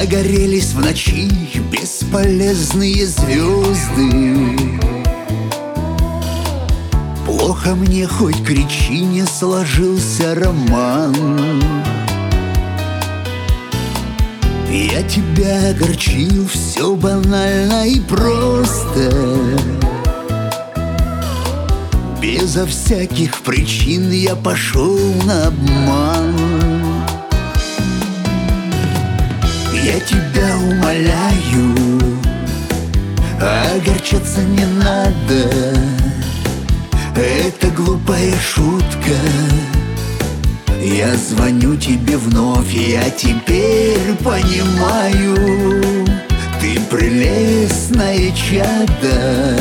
Загорелись в ночи бесполезные звезды. Плохо мне хоть кричи, не сложился роман. Я тебя огорчил, все банально и просто. Безо всяких причин я пошел на обман огорчаться не надо. Это глупая шутка. Я звоню тебе вновь, я теперь понимаю Ты прелестная чада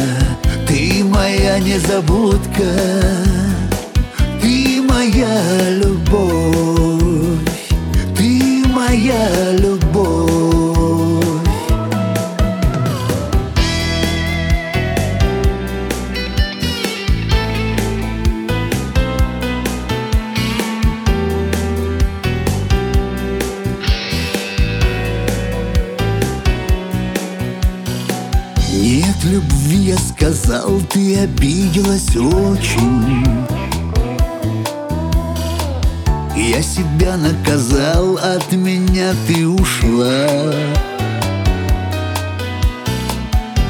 Ты моя незабудка Ты моя любовь я сказал, ты обиделась очень. Я себя наказал, от меня ты ушла.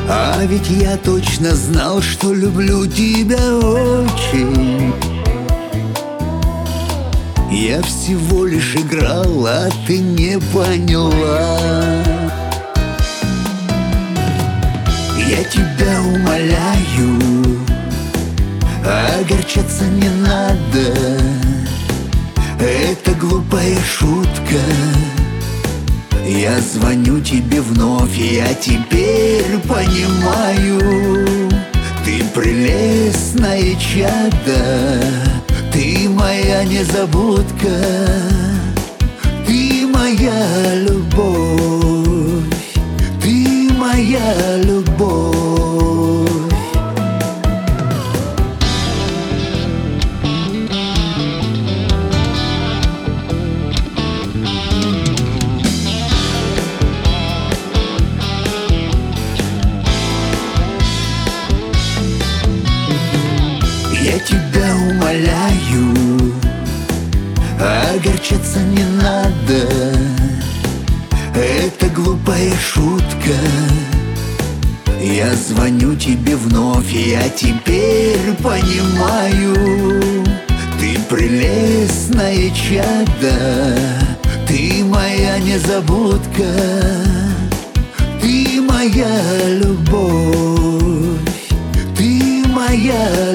А ведь я точно знал, что люблю тебя очень. Я всего лишь играл, а ты не поняла Я тебя умоляю, огорчаться не надо. Это глупая шутка. Я звоню тебе вновь, я теперь понимаю Ты прелестная чада Ты моя незабудка Ты моя любовь тебя умоляю, огорчаться не надо. Это глупая шутка. Я звоню тебе вновь, я теперь понимаю Ты прелестная чада Ты моя незабудка Ты моя любовь Ты моя